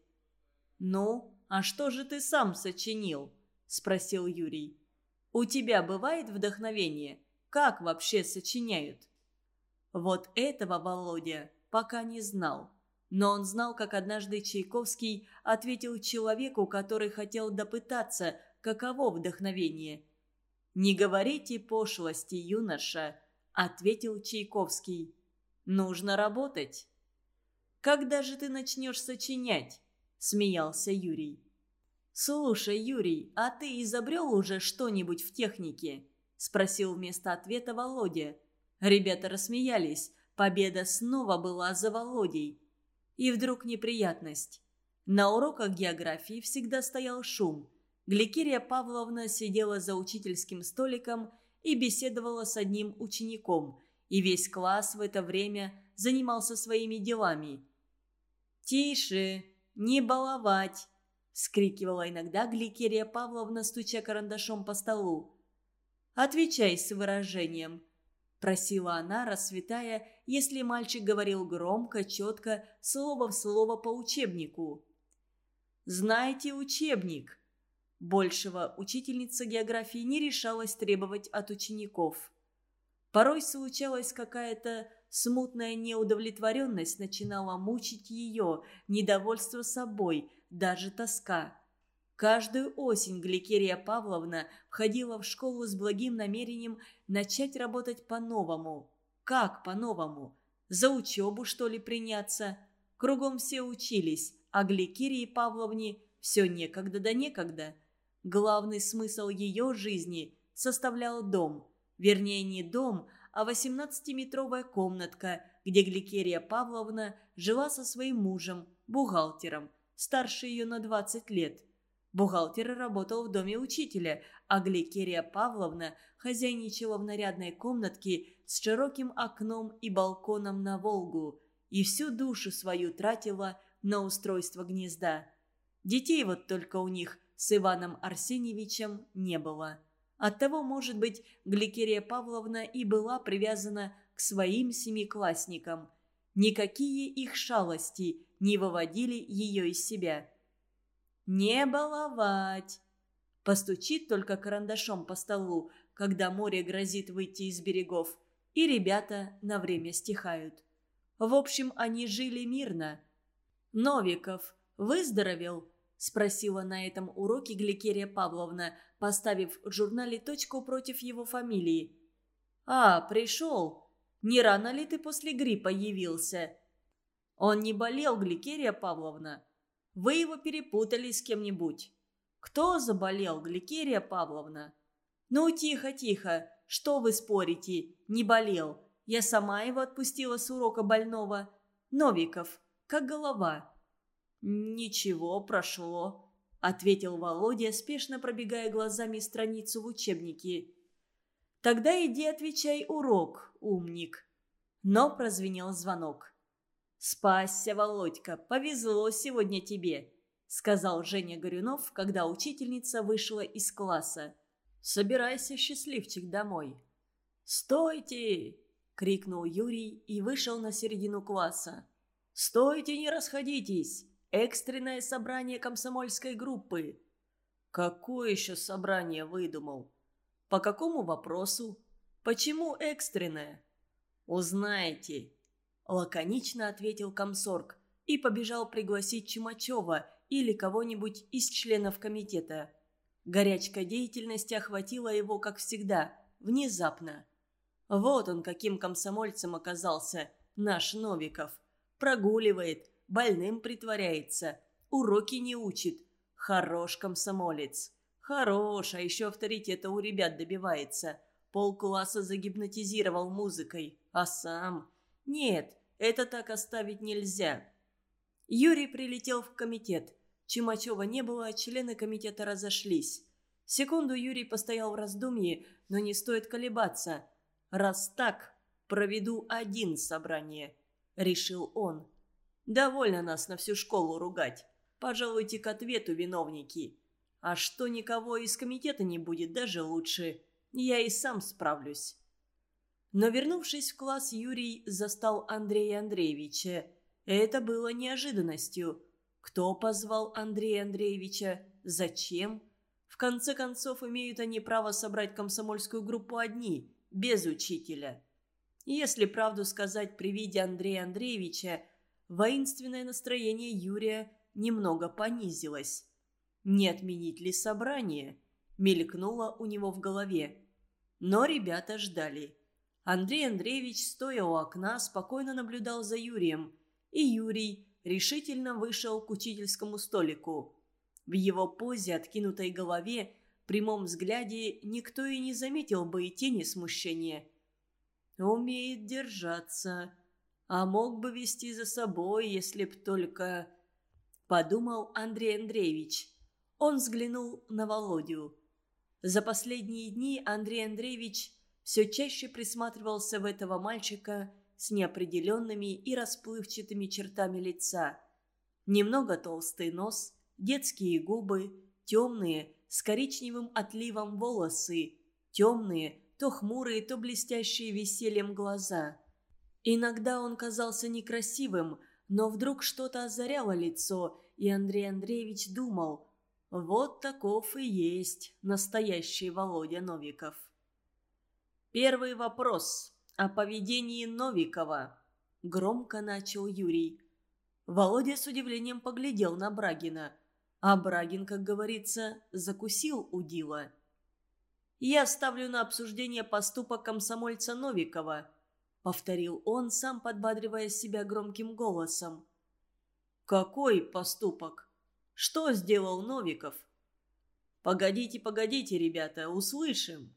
«Ну, а что же ты сам сочинил?» – спросил Юрий. «У тебя бывает вдохновение? Как вообще сочиняют?» Вот этого Володя пока не знал. Но он знал, как однажды Чайковский ответил человеку, который хотел допытаться, каково вдохновение. «Не говорите пошлости, юноша», — ответил Чайковский. «Нужно работать». «Когда же ты начнешь сочинять?» — смеялся Юрий. «Слушай, Юрий, а ты изобрел уже что-нибудь в технике?» — спросил вместо ответа Володя. Ребята рассмеялись. Победа снова была за Володей. И вдруг неприятность. На уроках географии всегда стоял шум. Гликерия Павловна сидела за учительским столиком и беседовала с одним учеником, и весь класс в это время занимался своими делами. «Тише! Не баловать!» – скрикивала иногда Гликерия Павловна, стуча карандашом по столу. «Отвечай с выражением», Просила она, расцветая, если мальчик говорил громко, четко, слово в слово по учебнику. «Знаете учебник?» Большего учительница географии не решалась требовать от учеников. Порой случалась какая-то смутная неудовлетворенность начинала мучить ее, недовольство собой, даже тоска. Каждую осень Гликерия Павловна входила в школу с благим намерением начать работать по-новому. Как по-новому? За учебу, что ли, приняться? Кругом все учились, а Гликерии Павловне все некогда да некогда. Главный смысл ее жизни составлял дом. Вернее, не дом, а 18-метровая комнатка, где Гликерия Павловна жила со своим мужем, бухгалтером, старше ее на 20 лет – Бухгалтер работал в доме учителя, а Гликерия Павловна хозяйничала в нарядной комнатке с широким окном и балконом на Волгу и всю душу свою тратила на устройство гнезда. Детей вот только у них с Иваном Арсеньевичем не было. Оттого, может быть, Гликерия Павловна и была привязана к своим семиклассникам. Никакие их шалости не выводили ее из себя – не баловать. Постучит только карандашом по столу, когда море грозит выйти из берегов, и ребята на время стихают. В общем, они жили мирно. «Новиков выздоровел?» – спросила на этом уроке Гликерия Павловна, поставив в журнале точку против его фамилии. «А, пришел. Не рано ли ты после гриппа явился?» «Он не болел, Гликерия Павловна?» Вы его перепутали с кем-нибудь. Кто заболел, Гликерия Павловна? Ну, тихо, тихо. Что вы спорите? Не болел. Я сама его отпустила с урока больного. Новиков, как голова. Ничего, прошло, ответил Володя, спешно пробегая глазами страницу в учебнике. Тогда иди отвечай урок, умник. Но прозвенел звонок. «Спасся, Володька, повезло сегодня тебе», — сказал Женя Горюнов, когда учительница вышла из класса. «Собирайся, счастливчик, домой». «Стойте!» — крикнул Юрий и вышел на середину класса. «Стойте, не расходитесь! Экстренное собрание комсомольской группы!» «Какое еще собрание выдумал? По какому вопросу? Почему экстренное?» «Узнаете!» Лаконично ответил комсорг и побежал пригласить Чумачева или кого-нибудь из членов комитета. Горячка деятельности охватила его, как всегда, внезапно. Вот он каким комсомольцем оказался, наш Новиков. Прогуливает, больным притворяется, уроки не учит. Хорош комсомолец. Хорош, а еще авторитета у ребят добивается. Полкласса загипнотизировал музыкой, а сам... Нет, это так оставить нельзя. Юрий прилетел в комитет. Чумачева не было, а члены комитета разошлись. Секунду Юрий постоял в раздумье, но не стоит колебаться. «Раз так, проведу один собрание», — решил он. «Довольно нас на всю школу ругать. Пожалуйте к ответу, виновники. А что никого из комитета не будет, даже лучше. Я и сам справлюсь». Но вернувшись в класс, Юрий застал Андрея Андреевича. Это было неожиданностью. Кто позвал Андрея Андреевича? Зачем? В конце концов, имеют они право собрать комсомольскую группу одни, без учителя. Если правду сказать при виде Андрея Андреевича, воинственное настроение Юрия немного понизилось. Не отменить ли собрание? Мелькнуло у него в голове. Но ребята ждали. Андрей Андреевич, стоя у окна, спокойно наблюдал за Юрием. И Юрий решительно вышел к учительскому столику. В его позе, откинутой голове, прямом взгляде никто и не заметил бы и тени смущения. Умеет держаться, а мог бы вести за собой, если б только... Подумал Андрей Андреевич. Он взглянул на Володю. За последние дни Андрей Андреевич все чаще присматривался в этого мальчика с неопределенными и расплывчатыми чертами лица. Немного толстый нос, детские губы, темные, с коричневым отливом волосы, темные, то хмурые, то блестящие весельем глаза. Иногда он казался некрасивым, но вдруг что-то озаряло лицо, и Андрей Андреевич думал, вот таков и есть настоящий Володя Новиков. Первый вопрос о поведении Новикова. Громко начал Юрий. Володя с удивлением поглядел на Брагина. А Брагин, как говорится, закусил удила. «Я ставлю на обсуждение поступок комсомольца Новикова», — повторил он, сам подбадривая себя громким голосом. «Какой поступок? Что сделал Новиков?» «Погодите, погодите, ребята, услышим»,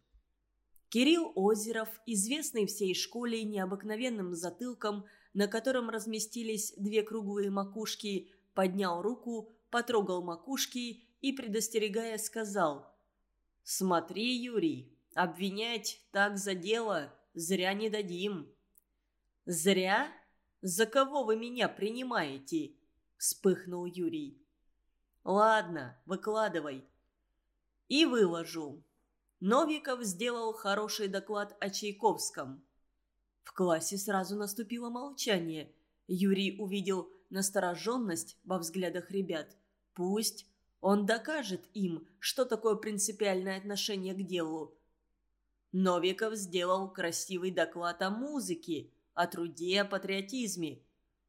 Кирилл Озеров, известный всей школе необыкновенным затылком, на котором разместились две круглые макушки, поднял руку, потрогал макушки и, предостерегая, сказал «Смотри, Юрий, обвинять так за дело зря не дадим». «Зря? За кого вы меня принимаете?» – вспыхнул Юрий. «Ладно, выкладывай». «И выложу. Новиков сделал хороший доклад о Чайковском. В классе сразу наступило молчание. Юрий увидел настороженность во взглядах ребят. Пусть он докажет им, что такое принципиальное отношение к делу. Новиков сделал красивый доклад о музыке, о труде, о патриотизме.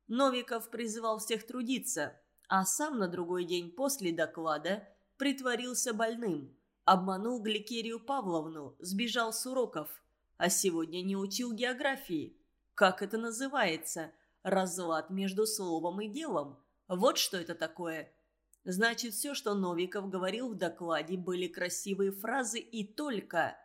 Новиков призывал всех трудиться, а сам на другой день после доклада притворился больным – Обманул Гликерию Павловну, сбежал с уроков. А сегодня не учил географии. Как это называется? Разлад между словом и делом. Вот что это такое. Значит, все, что Новиков говорил в докладе, были красивые фразы и только.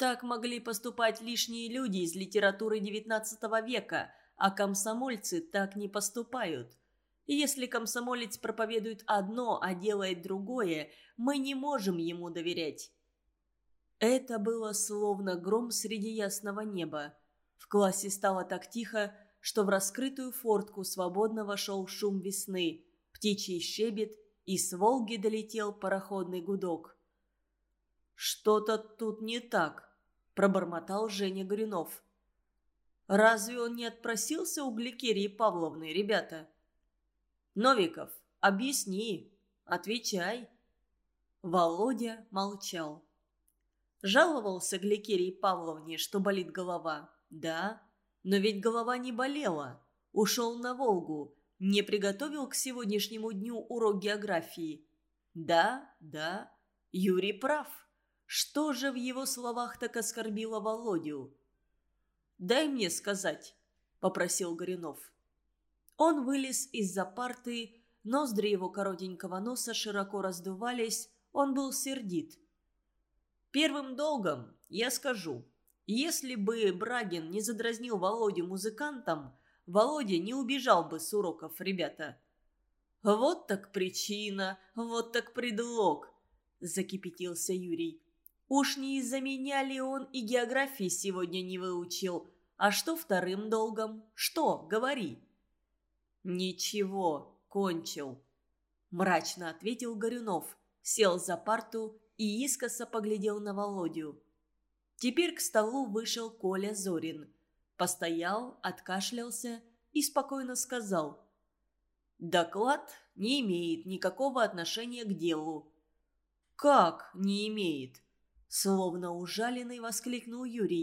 Так могли поступать лишние люди из литературы XIX века, а комсомольцы так не поступают. И если комсомолец проповедует одно, а делает другое, мы не можем ему доверять. Это было словно гром среди ясного неба. В классе стало так тихо, что в раскрытую фортку свободно вошел шум весны, птичий щебет, и с Волги долетел пароходный гудок. «Что-то тут не так», – пробормотал Женя Горюнов. «Разве он не отпросился у Гликерии Павловны, ребята?» «Новиков, объясни, отвечай». Володя молчал. Жаловался Гликерии Павловне, что болит голова. Да, но ведь голова не болела. Ушел на Волгу, не приготовил к сегодняшнему дню урок географии. Да, да, Юрий прав. Что же в его словах так оскорбило Володю? «Дай мне сказать», — попросил Горюнов. Он вылез из-за парты, ноздри его коротенького носа широко раздувались, он был сердит. «Первым долгом я скажу, если бы Брагин не задразнил Володю музыкантом, Володя не убежал бы с уроков, ребята». «Вот так причина, вот так предлог», – закипятился Юрий. «Уж не из-за меня ли он и географии сегодня не выучил? А что вторым долгом? Что? Говори». «Ничего, кончил», – мрачно ответил Горюнов, сел за парту и искоса поглядел на Володю. Теперь к столу вышел Коля Зорин. Постоял, откашлялся и спокойно сказал. «Доклад не имеет никакого отношения к делу». «Как не имеет?» Словно ужаленный воскликнул Юрий.